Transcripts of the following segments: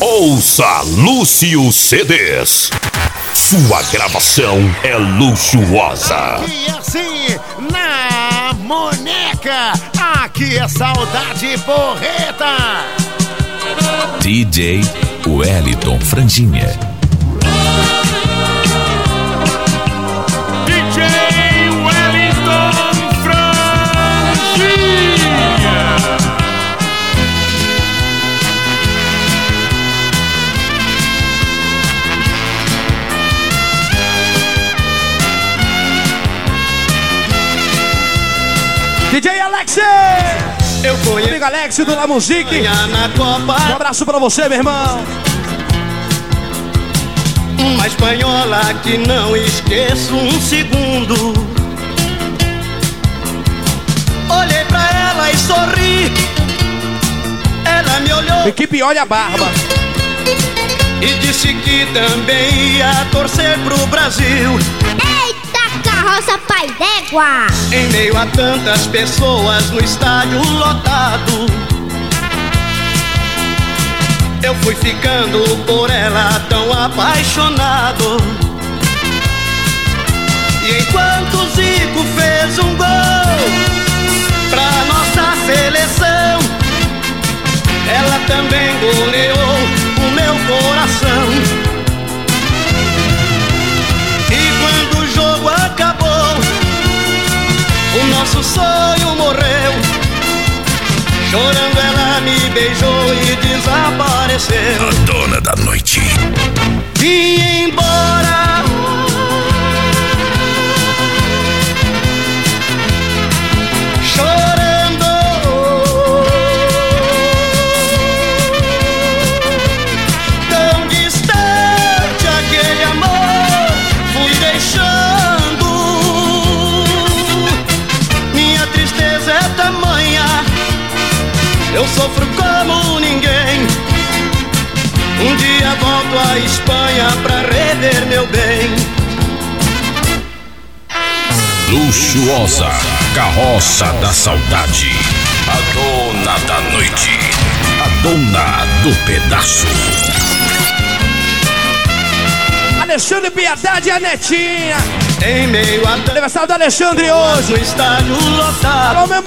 Ouça Lúcio CDs. Sua gravação é luxuosa. E assim, na moneca, aqui é saudade porreta. DJ Wellington Franjinha. DJ Alex! Eu conheço. Amigo Alex do La Musique. Um abraço pra você, meu irmão. Uma espanhola que não esqueço um segundo. Olhei pra ela e sorri. Ela me olhou. Equipe Olha a Barba. E disse que também ia torcer pro Brasil. Carroça pai d'égua! Em meio a tantas pessoas no estádio lotado. Eu fui ficando por ela tão apaixonado. E enquanto o Zico fez um gol pra nossa seleção, ela também goleou o meu coração. Desapareceu. A dona da noite. Vim Espanha pra rever meu bem. Luxuosa. Carroça da saudade. A dona da noite. A dona do pedaço. Alexandre Piedade e a Netinha. Em meio a Aniversário do Alexandre hoje. estádio lotado, Alô, meu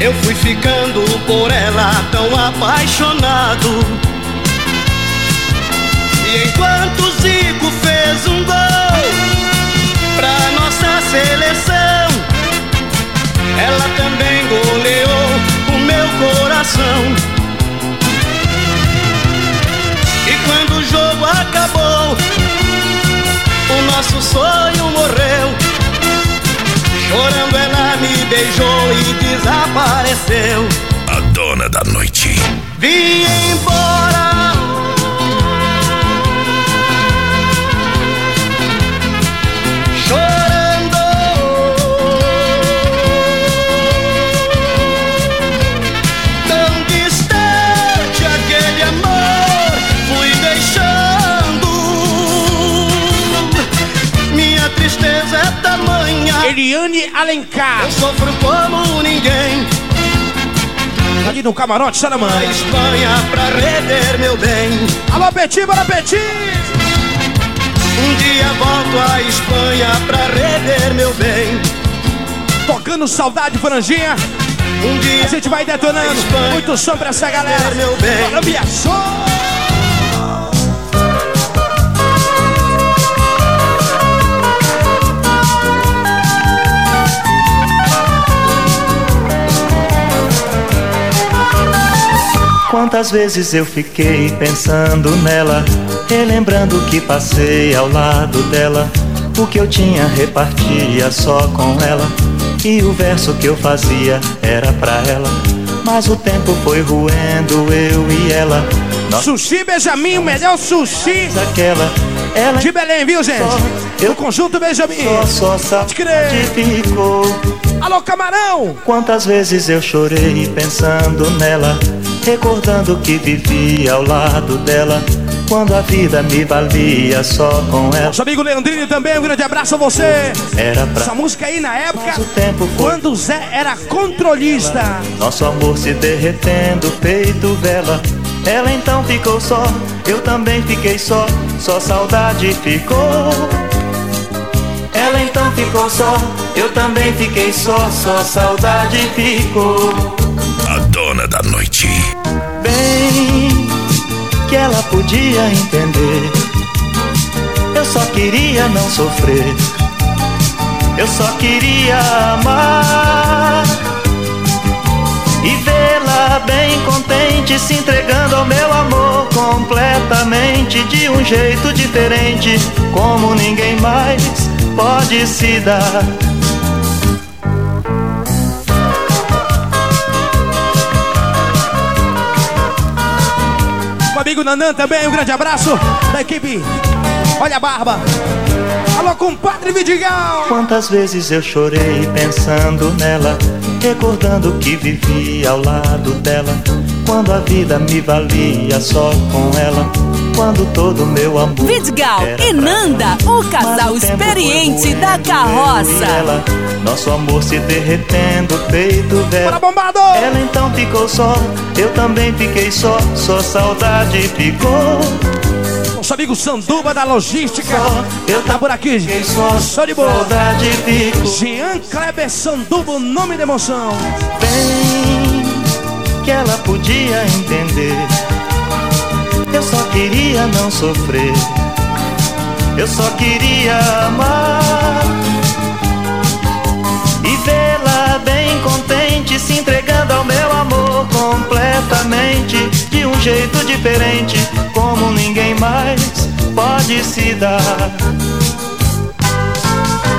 eu fui ficando por ela tão apaixonado. E enquanto o Zico fez um gol pra nossa seleção, ela também goleou o meu coração. E quando o jogo acabou, o nosso sonho morreu. Chorando ela me beijou e desapareceu. A dona da noite. Vim embora. Alencar. Eu sofro como ninguém. Ali no camarote, Saramã. A Espanha pra rever meu bem. Alô, Petit, bora, Petit. Um dia volto à Espanha pra rever meu bem. Tocando saudade, franjinha. Um dia A gente vai detonando. Muito som pra essa galera. meu bem. Quantas vezes eu fiquei pensando nela, relembrando o que passei ao lado dela. O que eu tinha repartia só com ela, e o verso que eu fazia era pra ela. Mas o tempo foi roendo eu e ela. Nós Sushi Benjamin, o melhor sushi aquela, ela de Belém, viu, gente? Eu- O conjunto Benjamin. só, só ficou. Alô, camarão. Quantas vezes eu chorei pensando nela, recordando que vivia ao lado dela. quando a vida me valia só com ela. Nosso amigo Leandrinho também, um grande abraço a você. Era pra Essa música aí na época, nosso tempo foi quando o Zé era controlista. Nosso amor se derretendo, peito vela. Ela então ficou só, eu também fiquei só, só saudade ficou. Ela então ficou só, eu também fiquei só, só saudade ficou. A dona da noite. Bem que ela podia entender. Eu só queria não sofrer. Eu só queria amar e vê-la bem contente, se entregando ao meu amor completamente, de um jeito diferente, como ninguém mais pode se dar. Amigo Nanã também, um grande abraço da equipe. Olha a barba. Alô, compadre Vidigal. Quantas vezes eu chorei pensando nela, recordando que vivi ao lado dela, quando a vida me valia só com ela, quando todo meu amor. Vidigal era e Nanda, o casal experiente da carroça. ela, nosso amor se derretendo, peito Bora, velho. bombado. Ela então ficou só, eu também fiquei só, só saudade ficou. Nosso amigo Sanduba da Logística. Eu Tá por aqui. Fiquei só, Show de bola. saudade ficou. Jean Kleber Sanduba, o nome da emoção. bem que ela podia entender. Eu só queria não sofrer. Eu só queria amar e vê-la bem contente, se entregando ao meu amor completamente, de um jeito diferente, como ninguém mais pode se dar.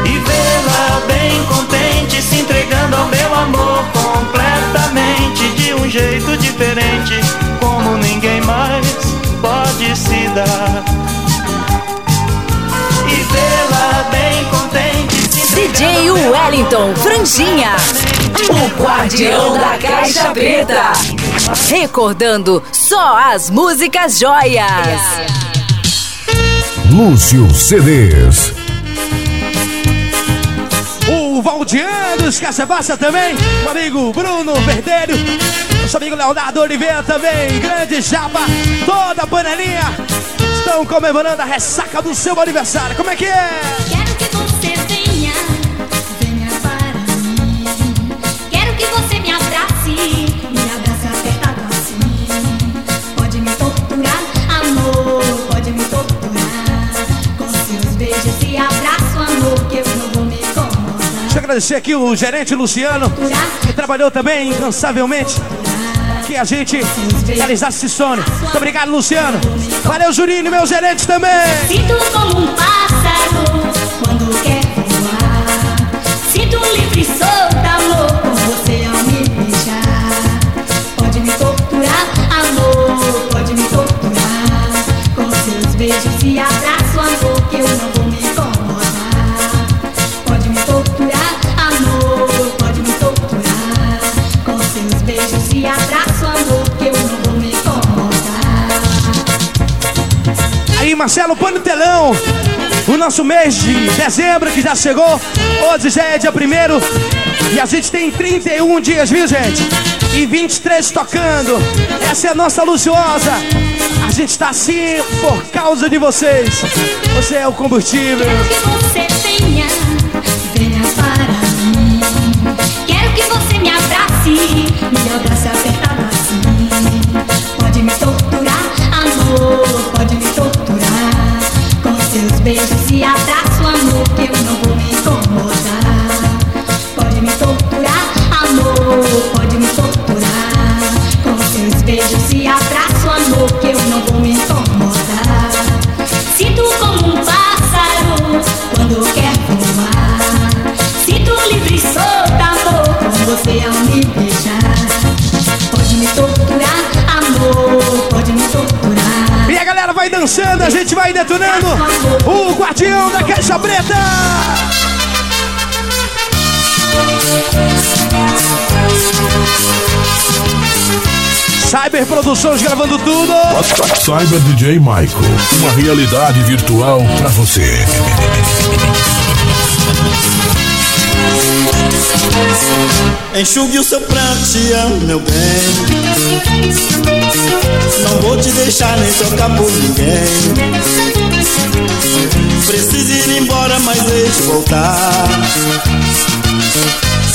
E vê-la bem contente, se entregando ao meu amor completamente, de um jeito diferente, Wellington Franjinha, o guardião da caixa preta. Recordando só as músicas joias. Lúcio CDs. O Valdiano dos Caçabassa também. O amigo Bruno Verdelho. Nosso amigo Leonardo Oliveira também. Grande Japa. Toda a panelinha. Estão comemorando a ressaca do seu aniversário. Como é que é? Agradecer aqui o gerente Luciano, que trabalhou também incansavelmente. Que a gente realizasse esse sonho. Muito obrigado, Luciano. Valeu, Juninho, meu gerente também. Sinto como um pássaro quando quer voar. Sinto livre e solta, amor, com você ao me beijar. Pode me torturar, amor, pode me torturar. Com seus beijos e abraço, Aí, Marcelo, põe no telão o nosso mês de dezembro que já chegou. Hoje já é dia primeiro e a gente tem 31 dias, viu, gente? E 23 tocando. Essa é a nossa Luciosa. A gente tá assim por causa de vocês. Você é o combustível. Quero que você venha, venha para mim. Quero que você me abrace, me abrace apertado beijos e abraço, a gente vai detonando. O guardião da caixa preta. Cyber Produções gravando tudo. Cyber DJ Michael. Uma realidade virtual pra você. Enxugue o seu pranto, te amo, meu bem. Não vou te deixar nem trocar por ninguém. Preciso ir embora, mas deixe voltar.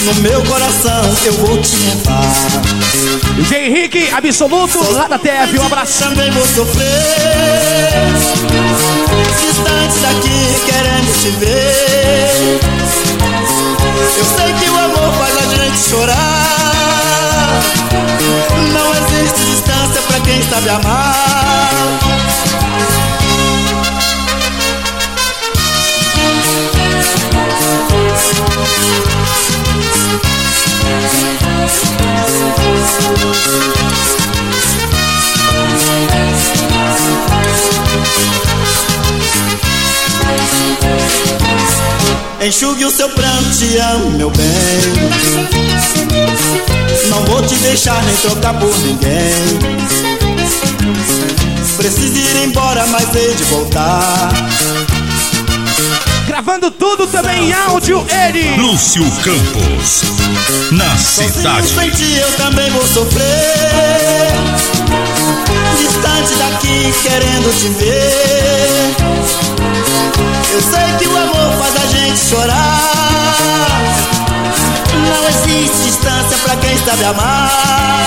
No meu coração eu vou te levar. DJ Henrique, absoluto, lá da TF, um abraço. Também vou sofrer. Distante daqui, querendo te ver. Eu sei que o amor faz a gente chorar. Não existe distância pra quem sabe amar. Enxugue o seu pranto, te amo, meu bem. Não vou te deixar nem trocar por ninguém. Preciso ir embora, mas hei de voltar. Gravando tudo também em áudio, ele. Lúcio Campos. Na cidade. Sem ti eu também vou sofrer. Distante daqui, querendo te ver. Eu sei que o amor faz a gente chorar. Não existe distância pra quem sabe amar.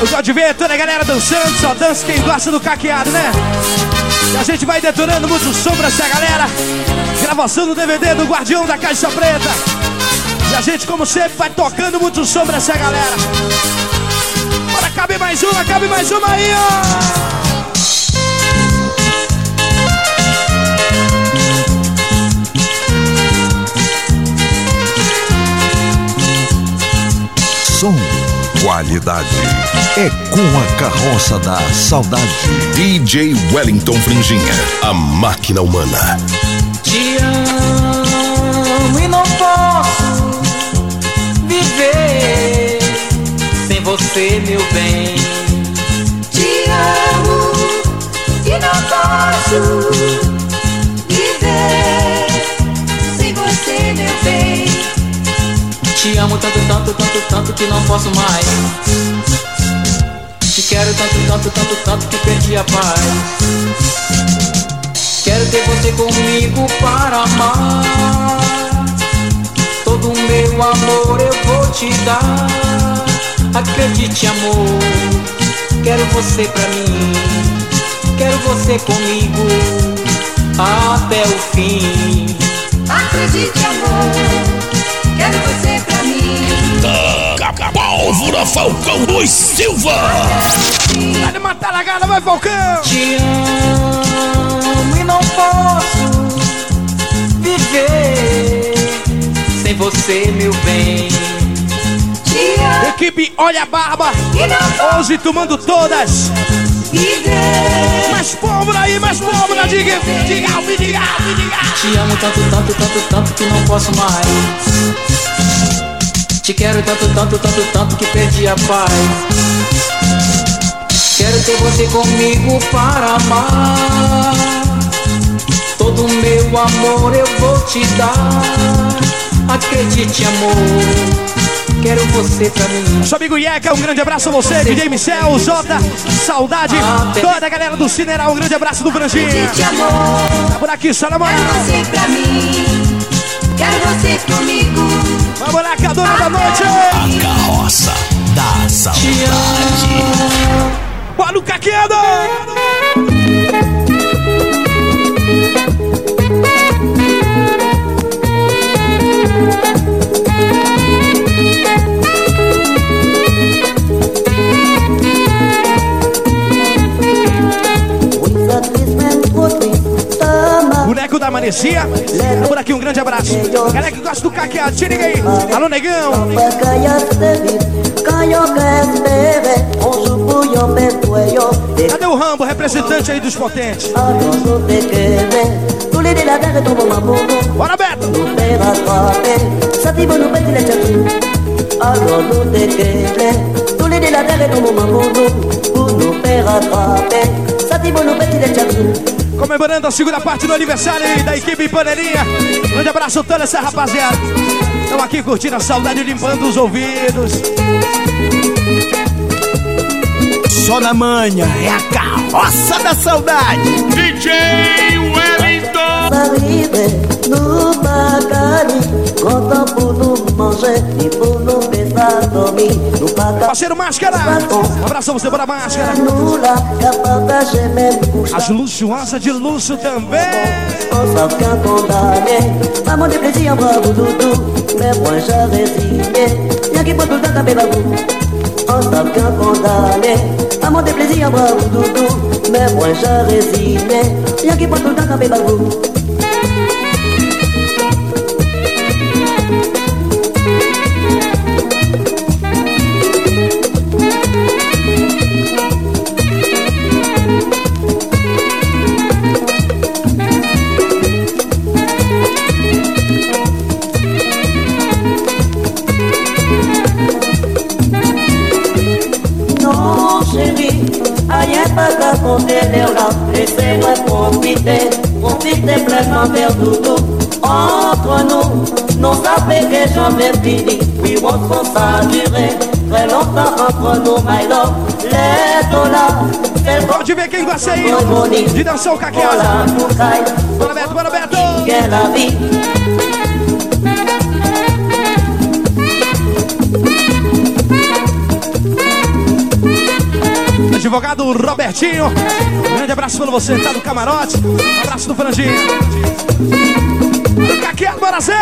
Eu gosto de ver toda a galera dançando, só dança quem gosta do caqueado, né? E a gente vai detonando muito som pra essa galera. Gravação do DVD do Guardião da Caixa Preta. E a gente, como sempre, vai tocando muito som pra essa galera. Bora, cabe mais uma, cabe mais uma aí, ó. Som, qualidade. É com a carroça da saudade. DJ Wellington Franjinha. A máquina humana. Te amo e não posso viver sem você, meu bem. Te amo e não posso viver sem você, meu bem. Te amo tanto, tanto, tanto, tanto que não posso mais. Te quero tanto, tanto, tanto, tanto que perdi a paz. Quero ter você comigo para amar. Todo o meu amor eu vou te dar. Acredite, amor. Quero você pra mim. Quero você comigo até o fim. Acredite, amor. Quero você pra mim. Pólvora Falcão dos Silva. Vai matar a gala, vai, Falcão! Te amo e não posso viver sem você, meu bem. Te amo Equipe Olha a Barba, e hoje tomando todas. Mais pólvora aí, mais pólvora, diga, diga, diga, diga. Te amo tanto, tanto, tanto, tanto que não posso mais. Te quero tanto, tanto, tanto, tanto que perdi a paz. Quero ter você comigo para amar. Todo o meu amor eu vou te dar. Acredite, amor. Quero você pra mim. Seu amigo Ieca, um grande abraço a você, DJ Michel, Jota, saudade, toda a galera do Cineral, um grande abraço do amor. Tá por aqui, moral. Quero você pra mim. Quero você comigo. Vamos lá, que a dona da noite. Carroça da Saudade. Bora o caquedo. Tá por aqui um grande abraço. Galera que gosta do caqueado, ninguém. Alô, negão. Cadê o Rambo, representante aí dos potentes? Bora, Beto. Nous les nous nous Pour nous faire attraper Satibo no petit de tchatsu Comemorando a segunda parte do aniversário aí da equipe Panelinha. Grande abraço a toda essa rapaziada. Estamos aqui curtindo a saudade, limpando os ouvidos. Só na manhã é a carroça da saudade. DJ Wellington. No Macari Conta por não manger E por No Parceiro Máscara. Abração você para Máscara. As luxuosas de luxo também. Condamné Maman de plaisir bravo doudou Mais moi j'ai résigné Y'a qui tout le temps taper doudou Entre nous, non ça fait jamais fini. We ça durer très longtemps entre nous my love. Les dollars, Pode ver quem gosta aí de dançar o caqueado. Bora, Beto, bora, Beto. Advogado Robertinho. Um grande abraço pra você, tá no camarote. Um abraço do Franjinha. Do caqueado, bora ser!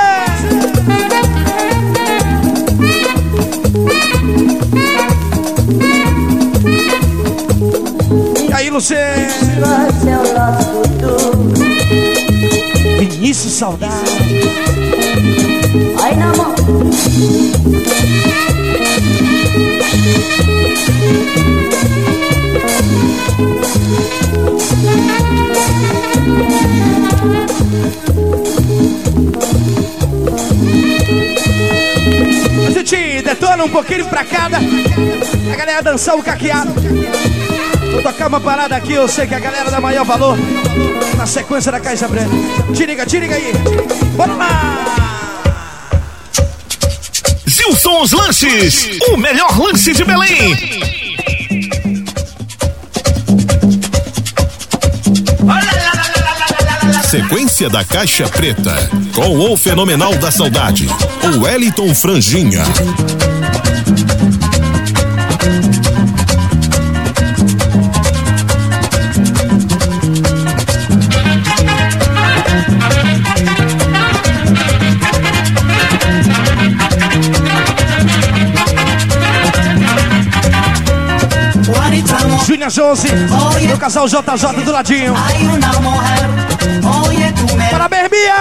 E aí, futuro Vinícius Saudade. Ai na mão A gente detona um pouquinho pra cada. A galera dançar o caqueado. Vou tocar uma parada aqui, eu sei que a galera dá maior valor na sequência da Caixa Branca. Te liga, te liga aí. Bora lá! Os Lanches. O melhor lanche de Belém. Sequência da Caixa Preta. Com o Fenomenal da Saudade. O Wellington Franjinha. Júnior Josi, do casal JJ do ladinho. Parabéns, Bia!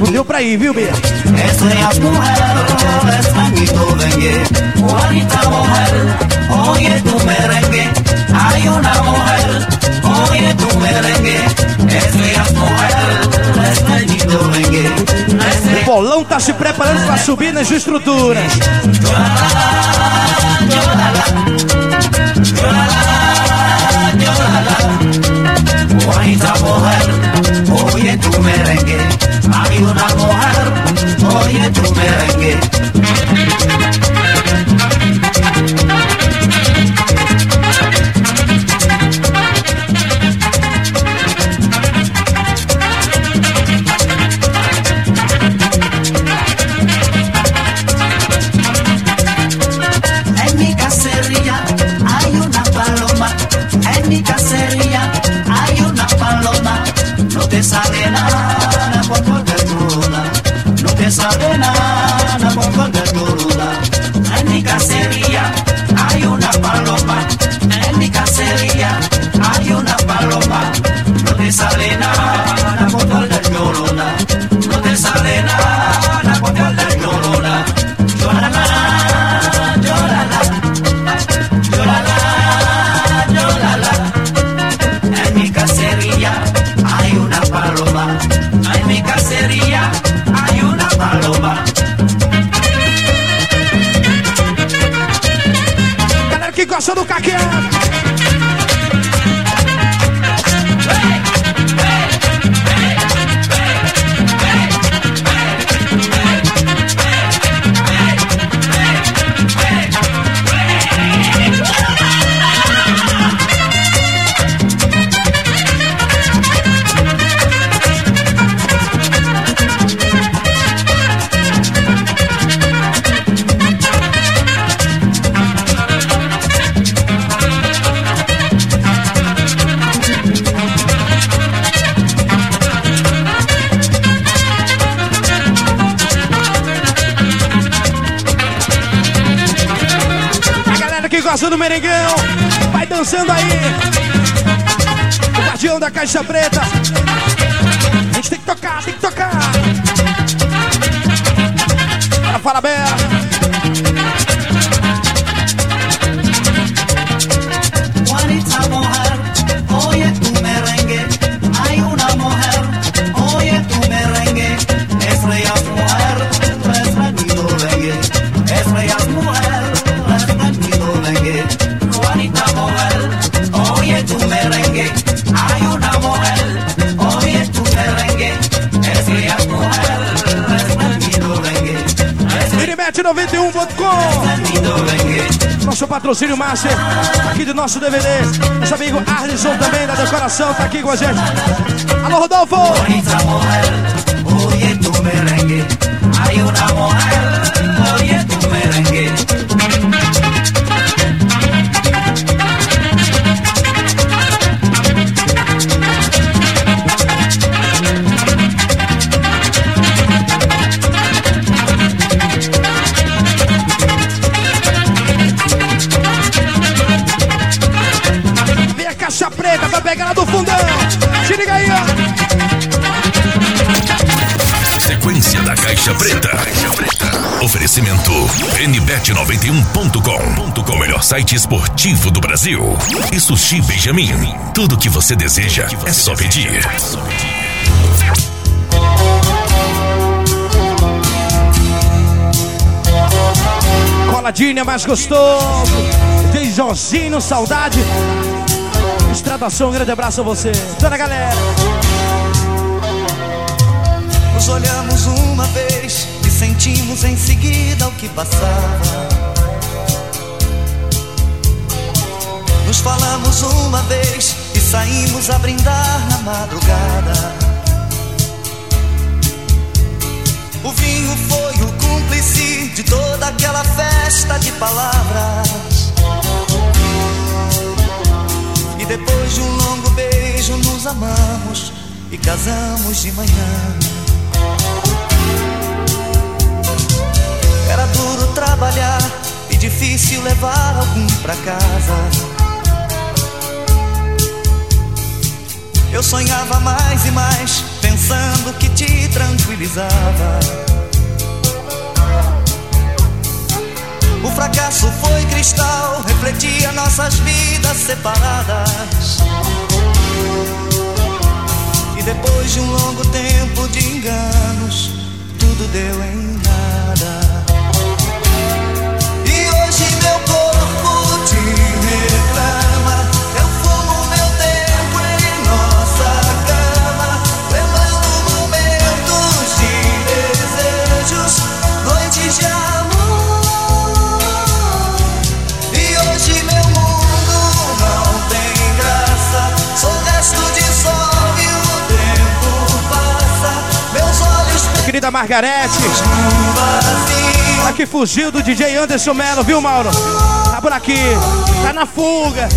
Não deu pra ir, viu, Bia? O bolão tá se preparando pra subir nas estruturas. Bonita mujer, oye tu merengue. Hay una mujer, oye tu merengue. Caixa preta. Patrocínio Master aqui do nosso DVD. Nosso amigo Arlisson também da decoração tá aqui com a gente. Alô, Rodolfo! Oye nbet91.com, o melhor site esportivo do Brasil. E Sushi Benjamin. Tudo que você deseja é só pedir. Coladinha é mais gostoso. Tem Jorginho, saudade. Estradação, um grande abraço a você. Toda a galera. Nos olhamos uma vez e sentimos em seguida o que passava. Nos falamos uma vez e saímos a brindar na madrugada. O vinho foi o cúmplice de toda aquela festa de palavras. E depois de um longo beijo nos amamos e casamos de manhã. Era duro trabalhar e difícil levar algum pra casa. Eu sonhava mais e mais, pensando que te tranquilizava. O fracasso foi cristal, refletia nossas vidas separadas. E depois de um longo tempo de enganos, tudo deu em nada. E hoje meu corpo te reclama. Querida Margarete. vazio. A que fugiu do DJ Anderson Mello, viu, Mauro? Tá por aqui. Tá na fuga.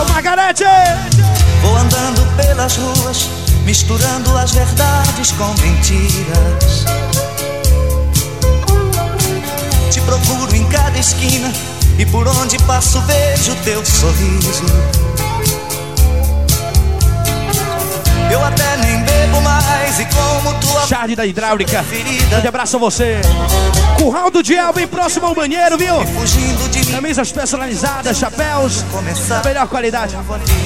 Ô, Margarete! Vou andando pelas ruas, misturando as verdades com mentiras. Te procuro em cada esquina e por onde passo vejo teu sorriso. Eu até nem bebo mais e como tua da Hidráulica. Grande abraço a você. Curral do Diel, bem próximo ao banheiro, viu? Camisas personalizadas, chapéus da melhor qualidade.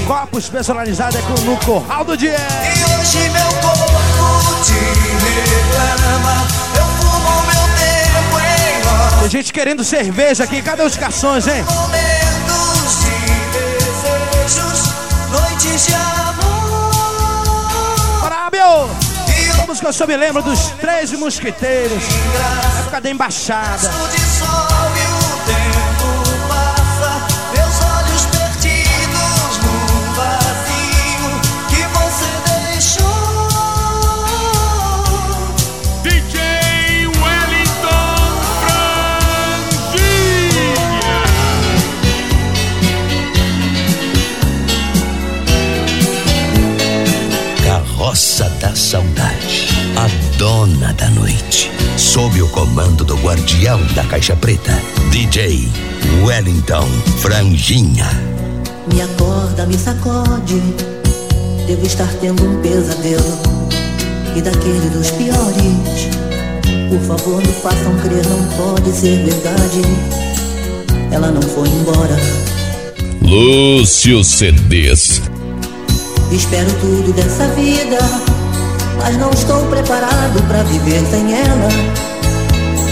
Copos personalizados é com- no Curral do Diel. E hoje meu corpo te reclama. Eu fumo meu tempo em Tem gente querendo cerveja aqui. Cadê os garçons, hein? Amor. Fábio! A música eu só me lembro dos Três Mosquiteiros. Época da embaixada. Da Saudade, a dona da noite. Sob o comando do guardião da Caixa Preta, DJ Wellington Franjinha. Me acorda, me sacode. Devo estar tendo um pesadelo. E daquele dos piores. Por favor, me façam crer, não pode ser verdade. Ela não foi embora. Lúcio CDs. Espero tudo dessa vida. Mas não estou preparado pra viver sem ela.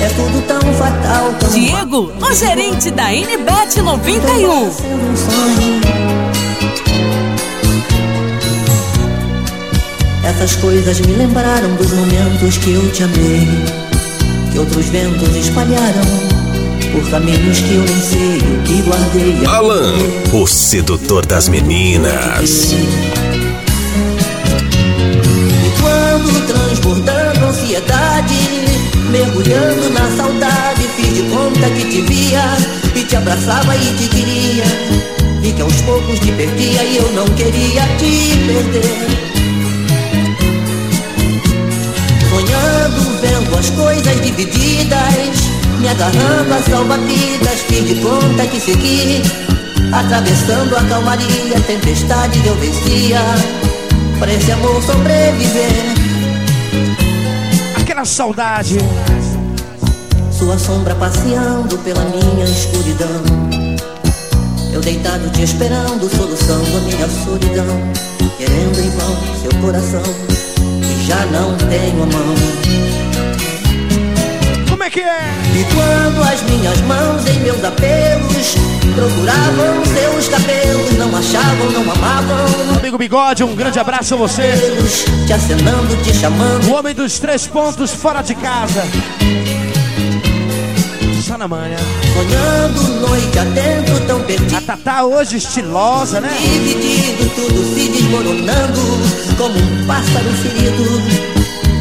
É tudo tão fatal, tão Diego, o gerente da NBet 91. sendo um sonho. Essas coisas me lembraram dos momentos que eu te amei, que outros ventos espalharam por caminhos que eu nem sei o que guardei. Alan, o sedutor das meninas. E quando transbordando ansiedade, mergulhando na saudade, fiz de conta que te via e te abraçava e te queria. Vi que aos poucos te perdia e eu não queria te perder. Sonhando, vendo as coisas divididas, me agarrando a salva-vidas, fiz de conta que segui. Atravessando a calmaria, tempestade eu vencia. Pra esse amor sobreviver. Aquela saudade. Sua sombra passeando pela minha escuridão. Eu deitado te esperando, soluçando a minha solidão. Querendo em vão seu coração, e já não tenho a mão. Como é que é? E quando as minhas mãos em meus apelos procuravam seus cabelos, não achavam, não amavam. Amigo Bigode, um grande abraço a você. Te acenando, te chamando. O homem dos três pontos fora de casa. Só na manhã. Sonhando noite adentro, tão perdido. A Tatá hoje estilosa, né? Dividido, tudo se desmoronando como um pássaro ferido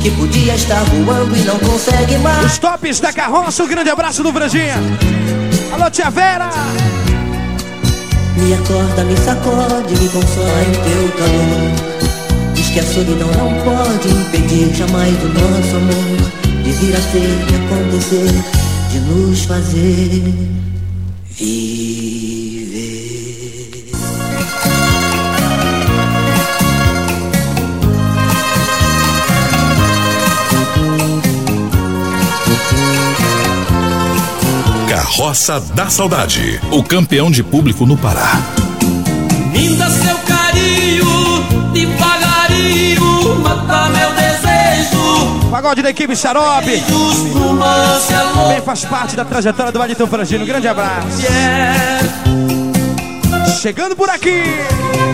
que podia estar voando e não consegue mais. Os tops da carroça, um grande abraço do Franjinha. Alô, tia Vera. Me acorda, me sacode, me consola em teu calor. Diz que a solidão não pode impedir jamais o nosso amor de vir a ser, de acontecer, de nos fazer viver. Carroça da Saudade, o campeão de público no Pará. Dá seu carinho, devagarinho, mata meu desejo. Pagode da equipe Xarope. Também faz parte da trajetória do Wellington Frangino. Um grande abraço. Chegando por aqui.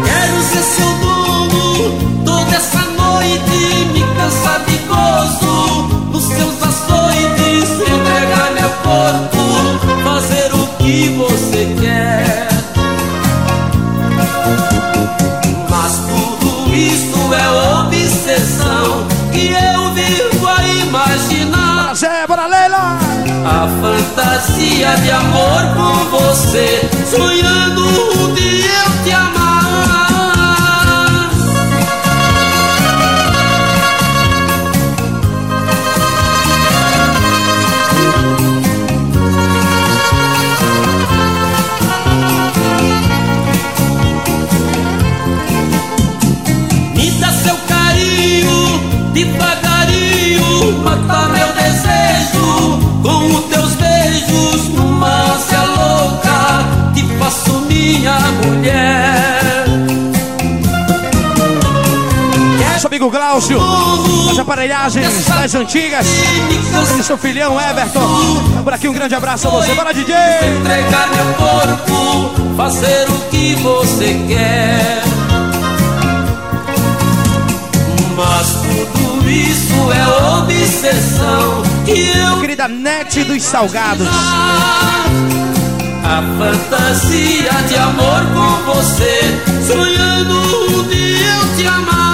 Quero ser seu dono toda essa noite, me cansar de gozo nos seus açoites, entregar meu corpo, que você quer. Mas tudo isso é obsessão que eu vivo a imaginar. Bora, Zé, bora, Leila. A fantasia de amor com você, sonhando um dia Glaucio, as aparelhagens das antigas. E seu filhão Everton. Por aqui, um grande abraço a você. Bora, DJ! Entregar meu corpo, fazer o que você quer. Mas tudo isso é obsessão que eu Querida Net dos Salgados. A fantasia de amor com você, sonhando um dia eu te amar.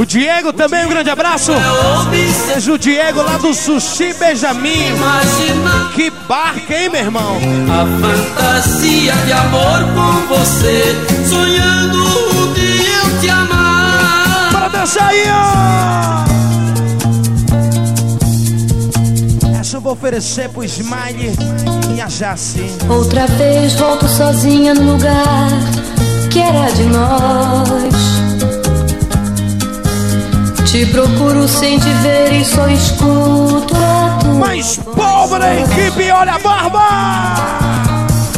O Diego também, um grande abraço. Beijo, o Diego lá do Sushi Benjamin. Que barca, hein, meu irmão? A fantasia de amor com você, sonhando um dia eu te amar. Bora dançar aí, ó! Essa eu vou oferecer pro Smile e a Jace. Outra vez volto sozinha no lugar que era de nós. Te procuro sem te ver e só escuto a tua Mais povo da equipe, olha a barba!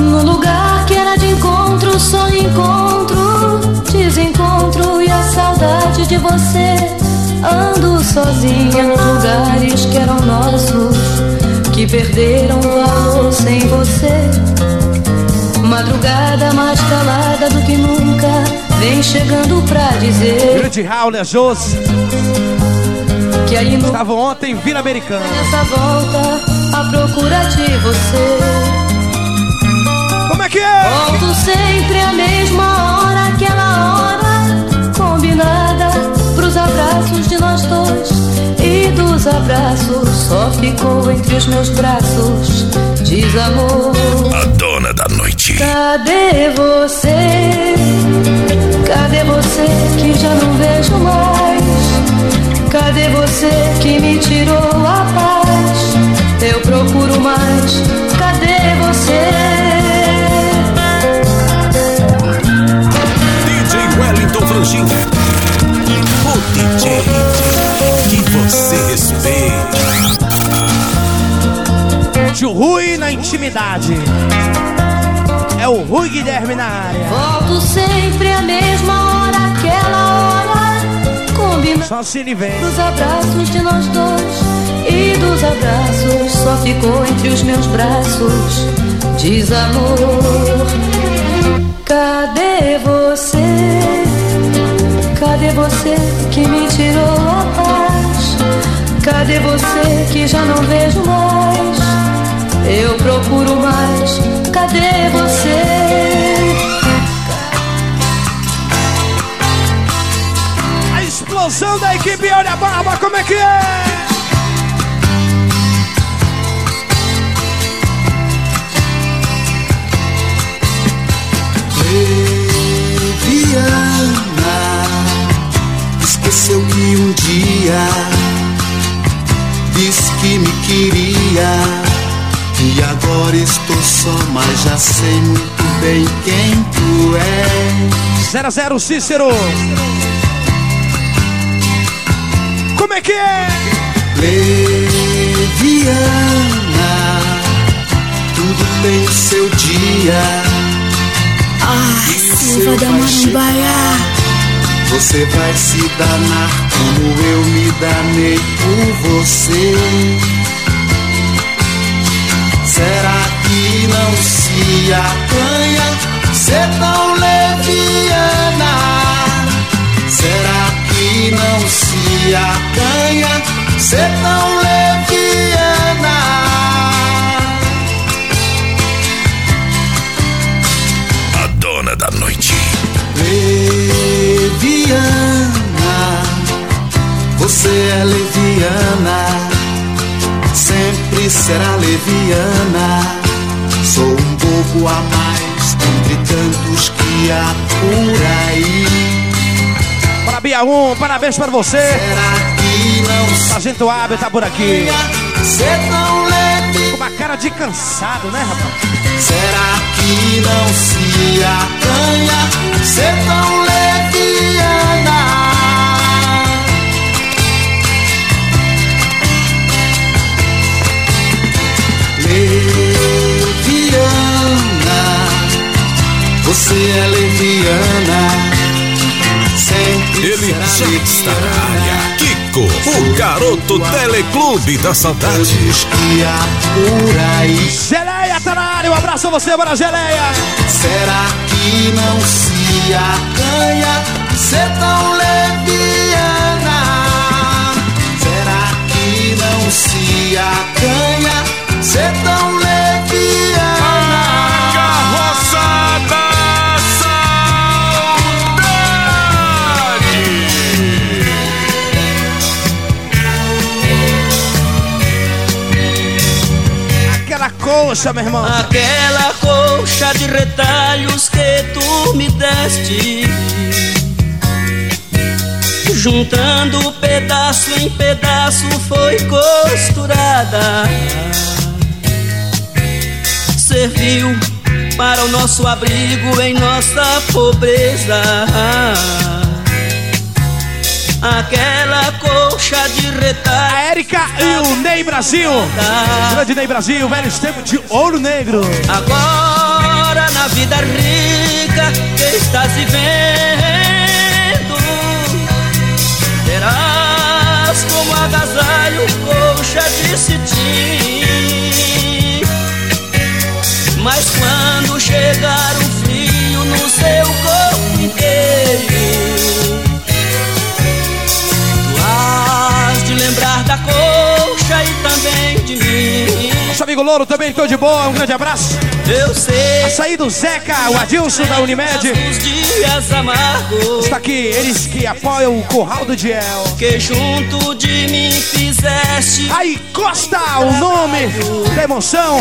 No lugar que era de encontro, só encontro, desencontro e a saudade de você. Ando sozinha nos lugares que eram nossos, que perderam valor sem você. Madrugada mais calada do que nunca, vem chegando pra dizer Grande Raul, a Josi. que aí no Estavam ontem em Vila Americana. nessa volta à procura de você. Como é que é? Volto sempre à mesma hora, aquela hora combinada pros abraços de nós dois. E dos abraços só ficou entre os meus braços desamor. A dona da noite. Cadê você? Cadê você que já não vejo mais? Cadê você que me tirou a paz? Eu procuro mais. Cadê você? DJ Wellington Franjinha. O DJ que você respeita. Tio Rui na intimidade. É o Rui Guilherme na área. Volto sempre à mesma hora, aquela hora combinada. Só se ele vem. Dos abraços de nós dois e dos abraços só ficou entre os meus braços desamor. Cadê você? Cadê você que me tirou a paz? Cadê você que já não vejo mais? Eu procuro mais. Cadê você? A explosão da equipe, olha a barba, como é que é? Viana esqueceu que um dia disse que me queria e agora estou só, mas já sei muito bem quem tu és. 0 Cícero. Como é que é? Leviana, tudo tem o seu dia. Ai, E o Silva seu da. Marambaia. Você vai se danar como eu me danei por você. Será que não se acanha ser tão leviana? Será que não se acanha ser tão leviana? A dona da noite. Leviana, você é leviana, sempre será leviana. Sou um bobo a mais entre tantos que há por aí. Para Bia 1, parabéns para você. Será que não Sargento Abel tá por aqui. ser tão leve? Com uma cara de cansado, né, rapaz? Será que não se acanha ser tão leviana? Você é leviana, sempre Ele já está na área. Kiko, o garoto teleclube da saudade. Geleia tá na área, um abraço a você, bora Geleia. Será que não se acanha ser tão leviana? Será que não se acanha ser tão leviana? Coxa, meu irmão. Aquela coxa de retalhos que tu me deste Juntando pedaço em pedaço foi costurada Serviu para o nosso abrigo em nossa pobreza Aquela coxa de retalhos A Érica e o Ney Brasil. Grande Ney Brasil, velho tempo de ouro negro. Agora na vida rica que estás vivendo Terás como agasalho coxa de cetim Mas quando chegar o frio no seu corpo amigo Louro também, tô de boa, um grande abraço. Eu sei Açaí do Zeca, o Adilson da Unimed. Está aqui, eles que apoiam o Curral do Diel. que junto de mim fizeste Rai Costa, o nome da emoção.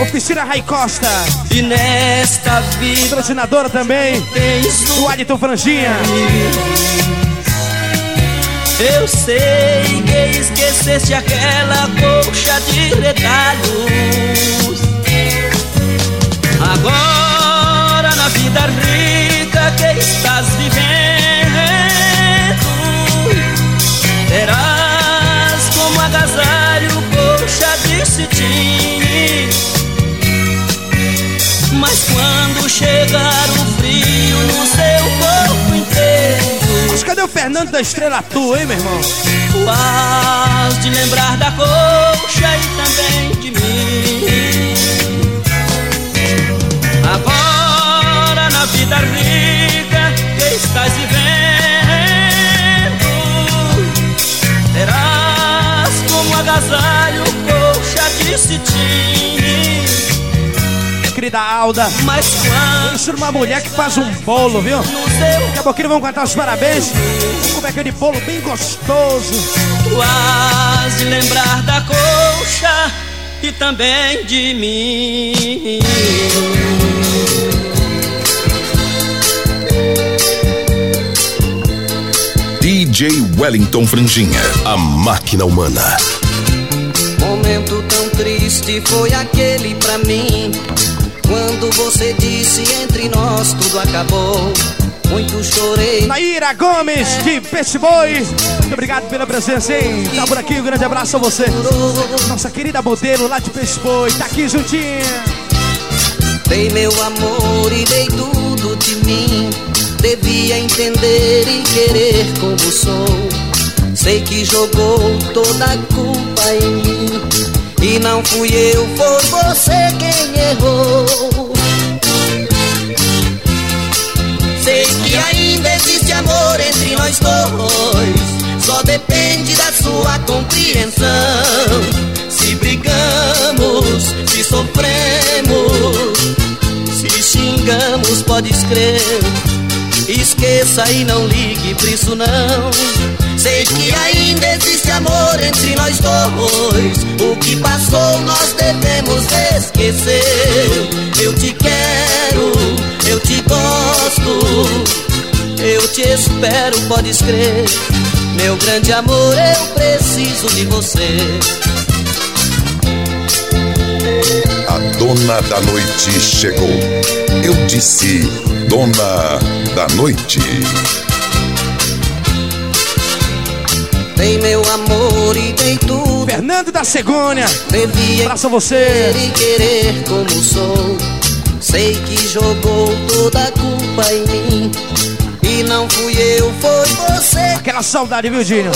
Oficina Rai Costa. E nesta vida Patrocinadora também do Adito Franjinha. Eu sei que esqueceste aquela coxa de retalhos. Agora na vida rica que estás vivendo Terás como agasalho coxa de cetim. Mas quando chegar o frio no seu corpo Mas cadê o Fernando da Estrela Tu, hein, meu irmão? Has de lembrar da coxa e também de mim. Agora na vida rica que estás vivendo? Terás como agasalho coxa de cetim Querida Alda. Mas quando Isso numa mulher que faz um bolo, viu? Daqui a pouquinho vamos cantar os parabéns. Vamos comer aquele bolo bem gostoso. Tu has de lembrar da coxa e também de mim. DJ Wellington Franjinha, a máquina humana. Momento tão triste foi aquele pra mim. Quando você disse entre nós tudo acabou. Muito chorei. Naira Gomes de Peixe Boi. Muito obrigado pela presença, hein? Tá por aqui, um grande abraço a você. Nossa querida modelo lá de Peixe Boi. Tá aqui juntinha. Dei meu amor e dei tudo de mim. Devia entender e querer como sou. Sei que jogou toda a culpa em mim. E não fui eu, foi você quem errou. Nós dois. Só depende da sua compreensão. Se brigamos, se sofremos, se xingamos, podes crer. Esqueça e não ligue pra isso não. Sei que ainda existe amor entre nós dois. O que passou nós devemos esquecer. Eu te quero, eu te gosto. Eu te espero, podes crer. Meu grande amor, eu preciso de você. A dona da noite chegou. Eu disse, dona da noite. Dei meu amor e dei tudo. Fernando da. Devia Abraço a você. e querer como sou. Sei que jogou toda a culpa em mim. Não fui eu, foi você. Aquela saudade, viu, Dinho?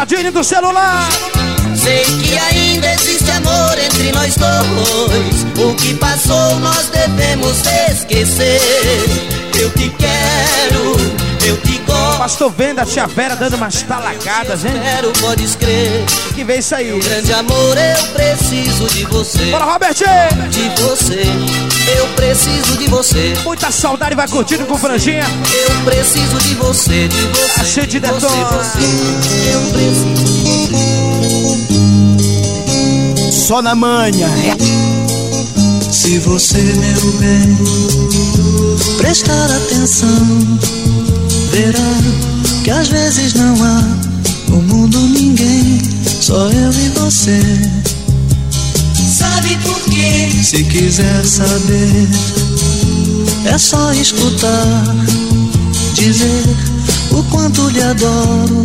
A Dinho do celular. Sei que ainda existe amor entre nós dois. O que passou nós devemos esquecer. Gosto. Pastor vendo a tia Vera dando umas talagadas, hein? Quero, podes crer. Que vem isso aí. Grande amor, eu preciso de você. Bora, Robert! De você, eu preciso de você. Muita saudade vai curtindo com franjinha. Eu preciso de você, de você. A cheio de você, detona. você. Eu preciso de você. Só na manhã. Se você, meu bem, prestar atenção, verá que às vezes não há no mundo ninguém, só eu e você. Sabe por quê? Se quiser saber, é só escutar, dizer o quanto lhe adoro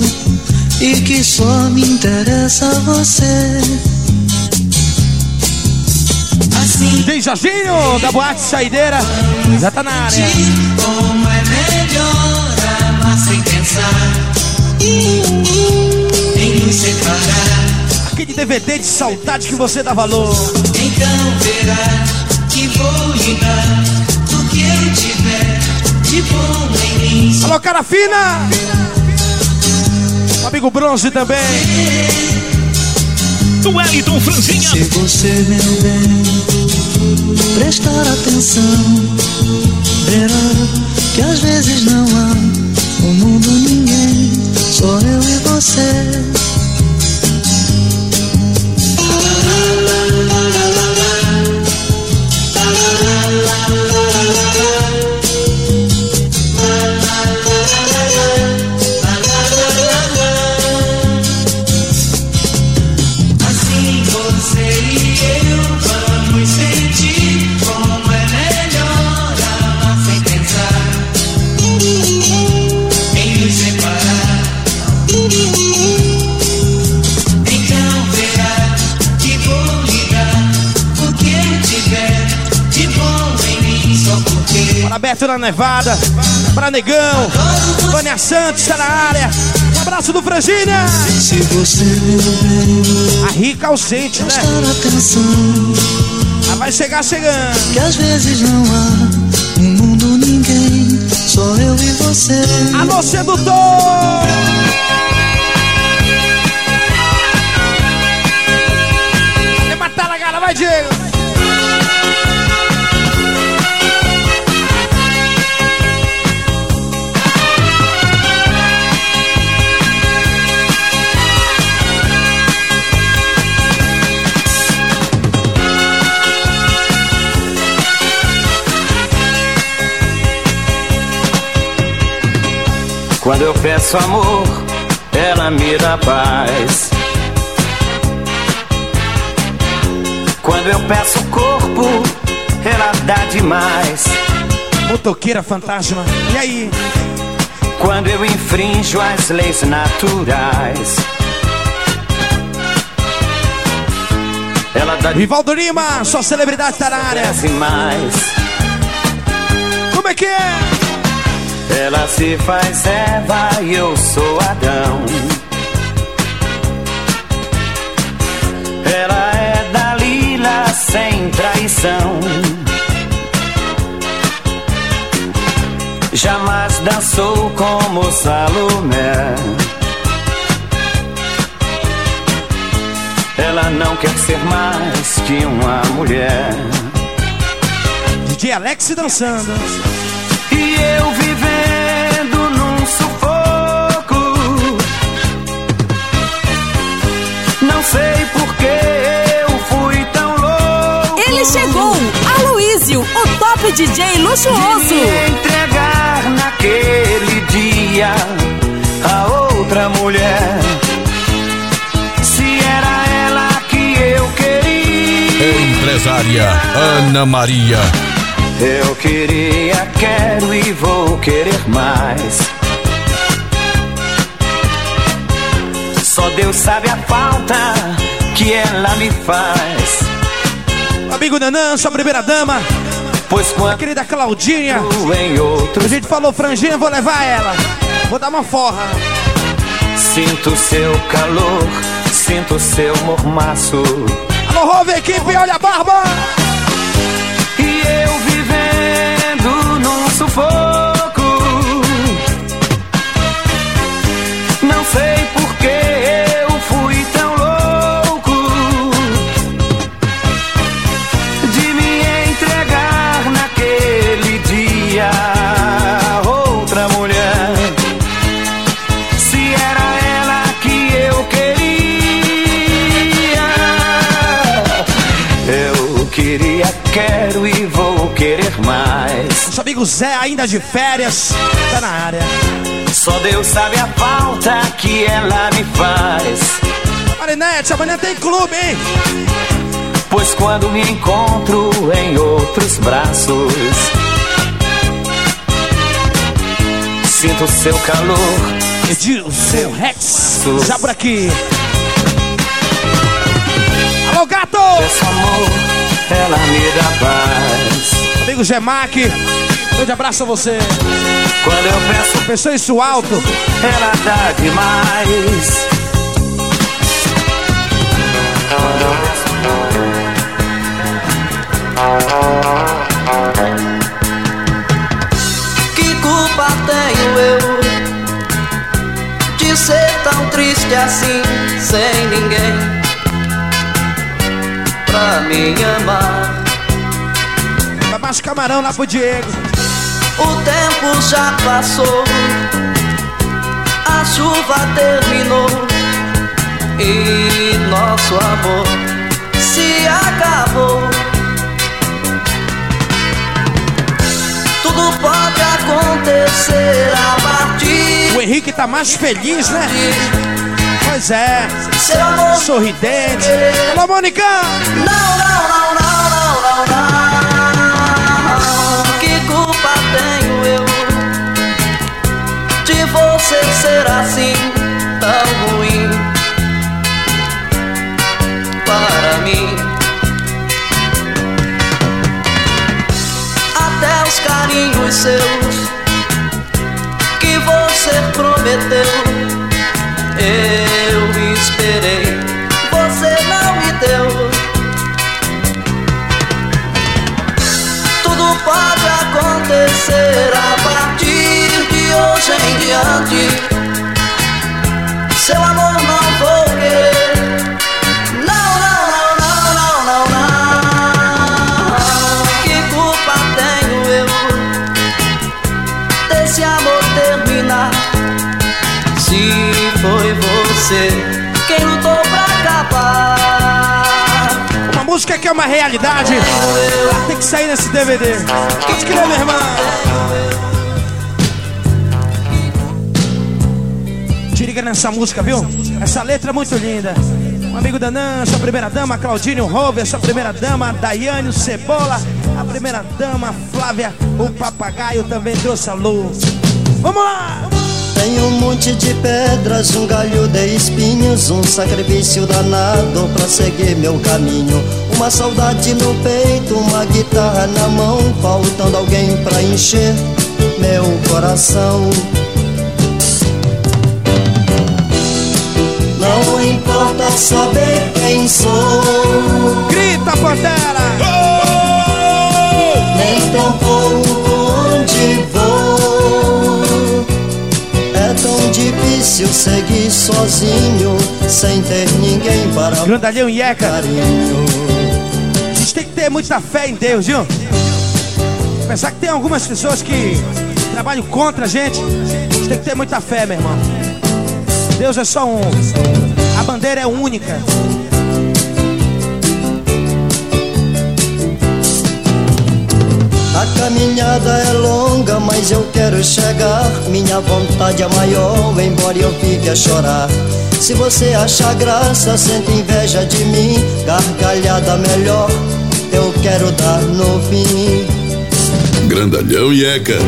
e que só me interessa você. Assim Tem Jorginho, da Boate Saideira. Já tá na área. Pensar em nos separar. Aquele DVD de saudade que você dá valor. Então verá que vou lhe dar o que eu tiver de bom em mim. Alô, cara fina! O amigo Bronze também. Do Wellington Franzinha. Se você, meu bem, prestar atenção, verá que às vezes não há no mundo ninguém, só eu e você. Na Nevada. Para Negão. Vânia Santos tá na área. Um abraço do bem, A rica ausente, né? Ela vai chegar chegando. Que às vezes não há no mundo ninguém, só eu e você. Alô, sedutor! Quando eu peço amor, ela me dá paz. Quando eu peço corpo, ela dá demais. Motoqueira fantasma. E aí? Quando eu infrinjo as leis naturais, ela dá Rivaldo Lima, sua celebridade tá na área. mais. Como é que é? Ela se faz Eva e eu sou Adão. Ela é Dalila sem traição. Jamais dançou como Salomé. Ela não quer ser mais que uma mulher. DJ Alex dançando. E eu vivendo chegou, Aloísio, o top DJ De luxuoso. me entregar naquele dia a outra mulher. Se era ela que eu queria. Empresária Ana Maria. Eu queria, quero e vou querer mais. Só Deus sabe a falta que ela me faz. Amigo Nanã, sua primeira dama. Pois A querida Claudinha. A gente falou franjinha, vou levar ela. Vou dar uma forra. sinto seu calor, sinto seu mormaço. Alô, Rove, equipe, olha a barba. Nosso amigo Zé, ainda de férias, tá na área. Só Deus sabe a falta que ela me faz. Marinete, amanhã tem clube, hein? Pois quando me encontro em outros braços, sinto seu calor. Edilson Rex, já por aqui. Alô, gato! Esse amor, ela me dá paz. Amigo Gemac, grande abraço a você. Quando eu peço, Pensou isso alto? ela dá demais. Quando eu peço, Que culpa tenho eu de ser tão triste assim, sem ninguém pra me amar? Mais camarão lá pro Diego. O tempo já passou, a chuva terminou e nosso amor se acabou. Tudo pode acontecer a partir. O Henrique tá mais feliz, né? Pois é. Sorridente. Alô, Mônica! Seus que você prometeu eu esperei, você não me deu. Tudo pode acontecer a partir de hoje em diante. Seu amor música que é uma realidade. Tem que sair nesse DVD. Pode crer, meu irmão. Te liga nessa música, viu? Essa letra é muito linda. Um amigo da Nan, sua primeira dama, Claudinho Rover, sua primeira dama, Daiane Cebola, a primeira dama, Flávia, o papagaio também trouxe a luz. Vamos lá! Tem um monte de pedras, um galho de espinhos, um sacrifício danado pra seguir meu caminho. Uma saudade no peito, uma guitarra na mão, faltando alguém pra encher meu coração. Não importa saber quem sou. Grita, Pantera! Difícil seguir sozinho, sem ter ninguém para Grandalhão e Eca. carinho. A gente tem que ter muita fé em Deus, viu? Apesar que tem algumas pessoas que trabalham contra a gente, a gente tem que ter muita fé, meu irmão. Deus é só um. A bandeira é única. Caminhada é longa, mas eu quero chegar. Minha vontade é maior, embora eu fique a chorar. Se você achar graça, sente inveja de mim. Gargalhada melhor, eu quero dar no fim. Grandalhão e Eca.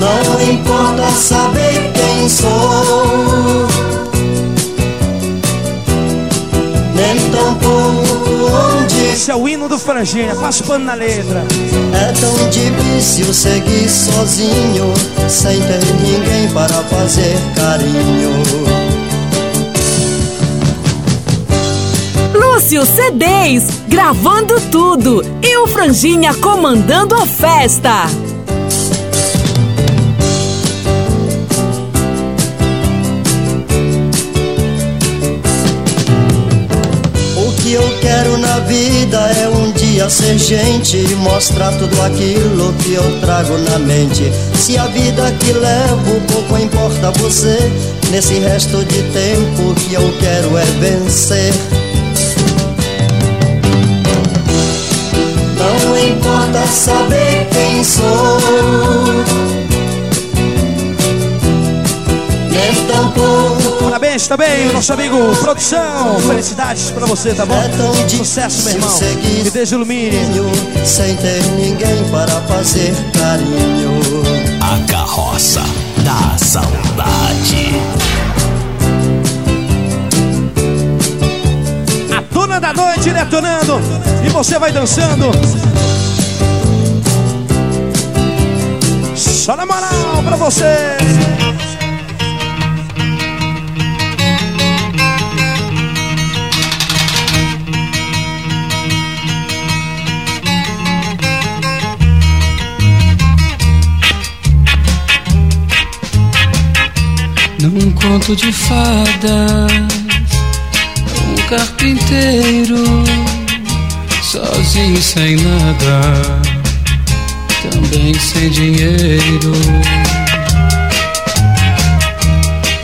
Não importa saber quem sou, nem tampouco Esse é o hino do Franjinha, passa o pano na letra. É tão difícil seguir sozinho, sem ter ninguém para fazer carinho. Lúcio C10, gravando tudo. E o Franjinha comandando a festa. Quero na vida é um dia ser gente e mostrar tudo aquilo que eu trago na mente. Se a vida que levo pouco importa você, nesse resto de tempo que eu quero é vencer. Não importa saber quem sou, Parabéns também, nosso amigo Produção. Felicidades pra você, tá bom? Sucesso, meu irmão. Que Deus ilumine. sem ter ninguém para fazer carinho. A carroça da saudade. A dona da noite detonando. E você vai dançando. Só na moral pra você. Num conto de fadas, um carpinteiro, sozinho sem nada, também sem dinheiro.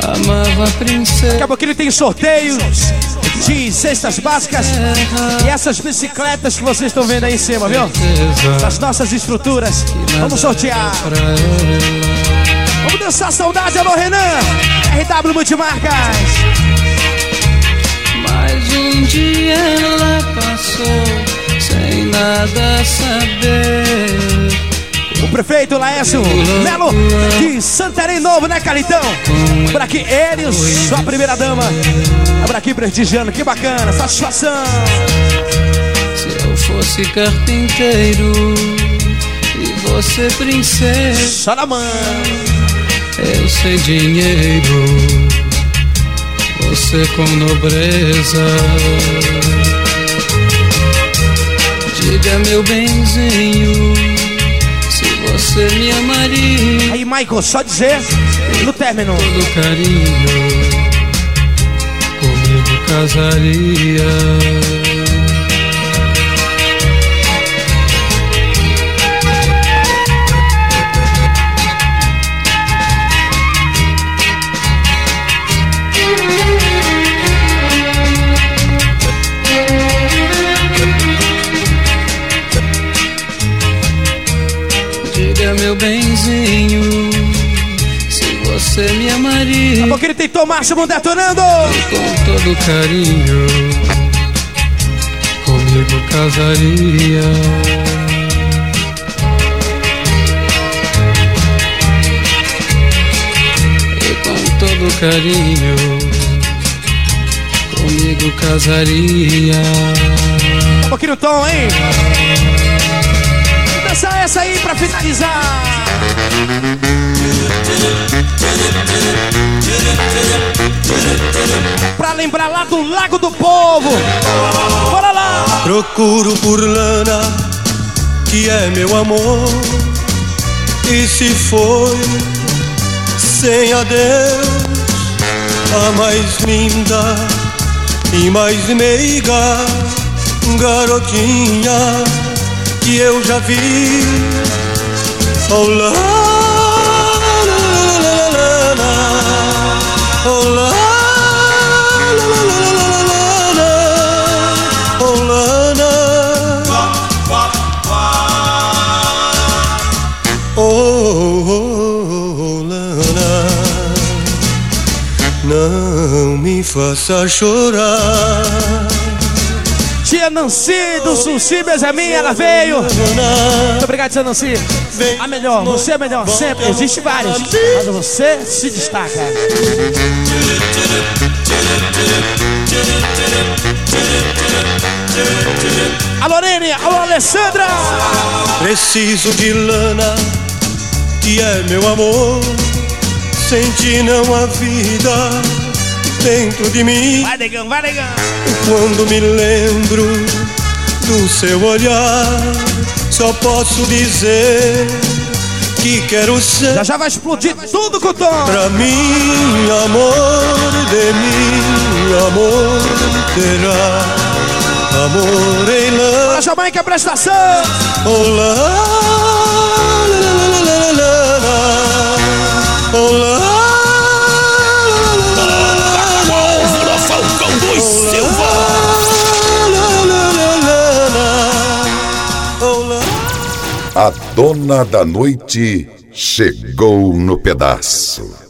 Amava a princesa. Daqui a pouquinho tem sorteios de cestas básicas e essas bicicletas que vocês estão vendo aí em cima, viu? Das nossas estruturas. Vamos sortear. Vamos dançar saudade, alô Renan! RW Multimarcas! Mas um dia ela passou sem nada saber. O prefeito Laércio Melo de Santarém Novo, né, Calitão? Por aqui, ele, sua primeira dama. Por aqui, prestigiando, que bacana, satisfação. Se eu fosse carpinteiro e você princesa. Só na mão. Eu sem dinheiro, você com nobreza. Diga meu benzinho, se você me amaria. Aí, Michael, só dizer no término. Todo carinho, comigo casaria. Meu benzinho, se você me amaria. Daqui a pouquinho tem Tomás Simão detonando. Com todo carinho, comigo casaria. E com todo carinho, comigo casaria. A pouquinho Tom, hein? Essa aí pra finalizar. Pra lembrar lá do Lago do Povo. Bora lá! Procuro por Lana, que é meu amor. E se foi sem adeus, a mais linda e mais meiga garotinha que eu já vi. Oh, Lana, oh, Lana, oh. Oh, oh, Lana, não me faça chorar. Nancy do Sushi Benjamin, ela veio. Muito obrigado, tia Nancy. A melhor, você é a melhor, sempre. Existe várias, mas você se destaca. Alô, Nene, alô, Alessandra. Preciso de lana, que é meu amor. Sem ti não há vida dentro de mim. Vai, negão, vai, negão. Quando me lembro do seu olhar, só posso dizer que quero ser. Já já vai explodir tudo com o Tom. Pra mim, amor de mim, amor terá. Amor em lã. Bora, Jamaica, prestação. Olá, lá, lá, lá, lá, lá, lá. Olá. Dona da noite chegou no pedaço.